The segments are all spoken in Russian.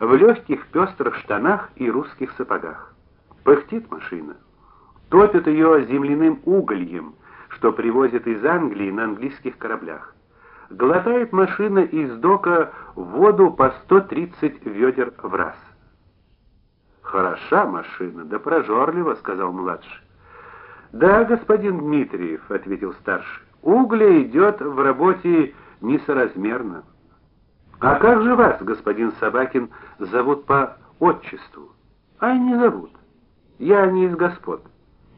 в легких пестрых штанах и русских сапогах. Пыхтит машина. Топит ее земляным угольем, что привозят из Англии на английских кораблях. Глотает машина из дока воду по 130 ведер в раз. Хороша машина, да прожорлива, сказал младший. Да, господин Дмитриев, ответил старший. Угля идет в работе несоразмерно. А как же вас, господин Собакин, зовут по отчеству? А не зовут. Я не из господ.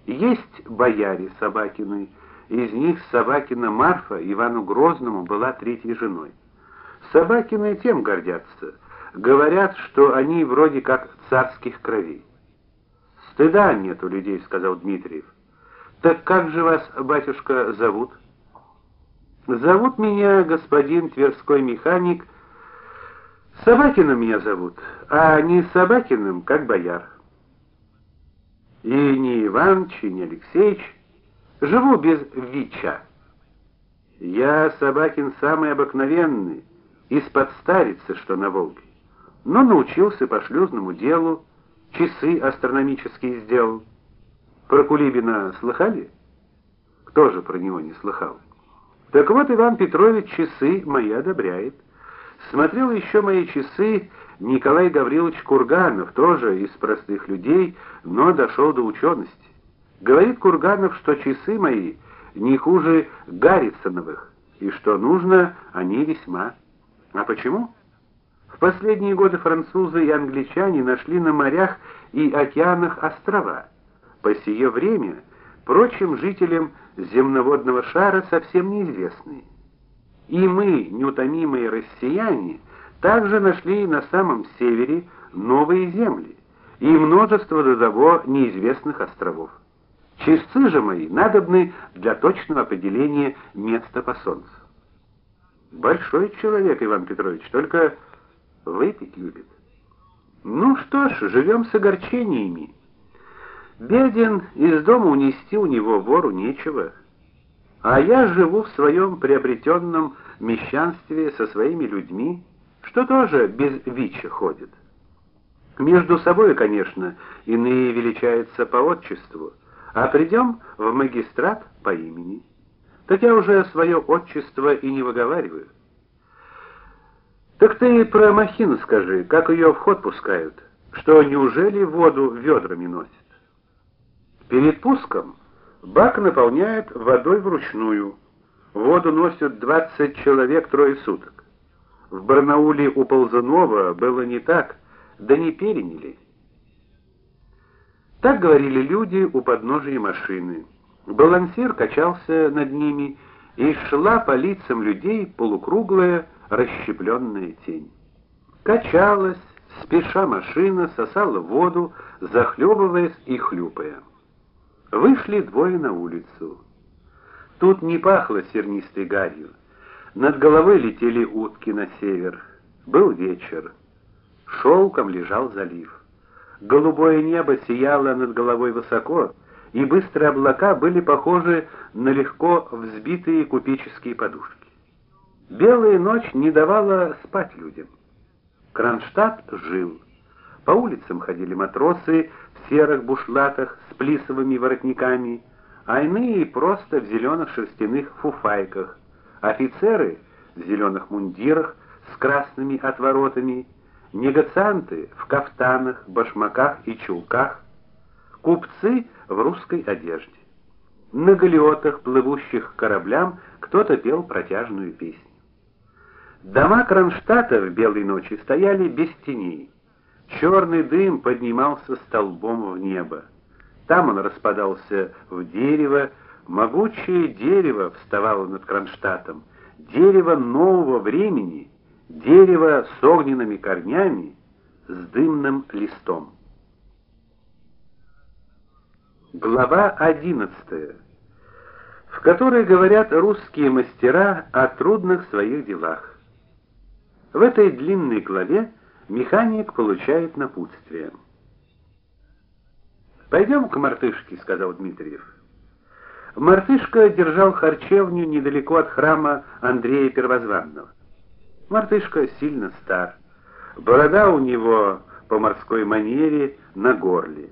Есть бояре Собакины, из них Собакина Марфа Ивану Грозному была третьей женой. Собакины тем гордятся, говорят, что они вроде как царских кровей. Стыда нет у людей, сказал Дмитриев. Так как же вас, батюшка, зовут? Зовут меня господин Тверской механик. Собакиным меня зовут, а не Собакиным, как бояр. И не Иваныч, и не Алексеевич, живу без вича. Я Собакин самый обыкновенный, из-под старицы, что на Волге. Но научился по шлюзному делу, часы астрономические сделал. Про Кулибина слыхали? Кто же про него не слыхал? Так вот Иван Петрович часы мои одобряет. Смотрел еще мои часы Николай Гаврилович Курганов, тоже из простых людей, но дошел до учености. Говорит Курганов, что часы мои не хуже Гаррисоновых, и что нужно, они весьма. А почему? В последние годы французы и англичане нашли на морях и океанах острова. По сие время прочим жителям земноводного шара совсем неизвестны. И мы, неутомимые россияне, также нашли на самом севере новые земли и множество до того неизвестных островов. Часы же мои надобны для точного определения места по солнцу. Большой человек Иван Петрович, только выпить любит. Ну что ж, живем с огорчениями. Беден, из дома унести у него вору нечего. А я живу в своем приобретенном мещанстве со своими людьми, что тоже без вича ходит. Между собой, конечно, иные величаются по отчеству, а придем в магистрат по имени. Так я уже свое отчество и не выговариваю. Так ты про махину скажи, как ее в ход пускают? Что неужели воду ведрами носят? Перед пуском бак наполняют водой вручную. Воду носят 20 человек трое суток. В Барнауле у Ползунова было не так, да не переняли. Так говорили люди у подножия машины. Балансир качался над ними, и шла по лицам людей полукруглая расщепленная тень. Качалась, спеша машина сосала воду, захлебываясь и хлюпая. Вышли двое на улицу. Тут не пахло сернистой гарью. Над головой летели утки на север. Был вечер. Шелком лежал залив. Голубое небо сияло над головой высоко, и быстрые облака были похожи на легко взбитые купеческие подушки. Белая ночь не давала спать людям. Кронштадт жил. По улицам ходили матросы в серых бушлатах с плисовыми воротниками, а иные просто в зеленых шерстяных фуфайках. Офицеры в зеленых мундирах с красными отворотами, негацианты в кафтанах, башмаках и чулках, купцы в русской одежде. На галеотах, плывущих к кораблям, кто-то пел протяжную песню. Дома Кронштадта в белой ночи стояли без теней. Черный дым поднимался столбом в небо. Там он распадался в дерево, могучее дерево вставало над Кронштадтом, дерево нового времени, дерево с огненными корнями, с дымным листом. Глава 11, в которой говорят русские мастера о трудных своих делах. В этой длинной главе механик получает напутствие. «Пойдем к мартышке», — сказал Дмитриев. Мартышка держал харчевню недалеко от храма Андрея Первозванного. Мартышка сильно стар. Борода у него по морской манере на горле.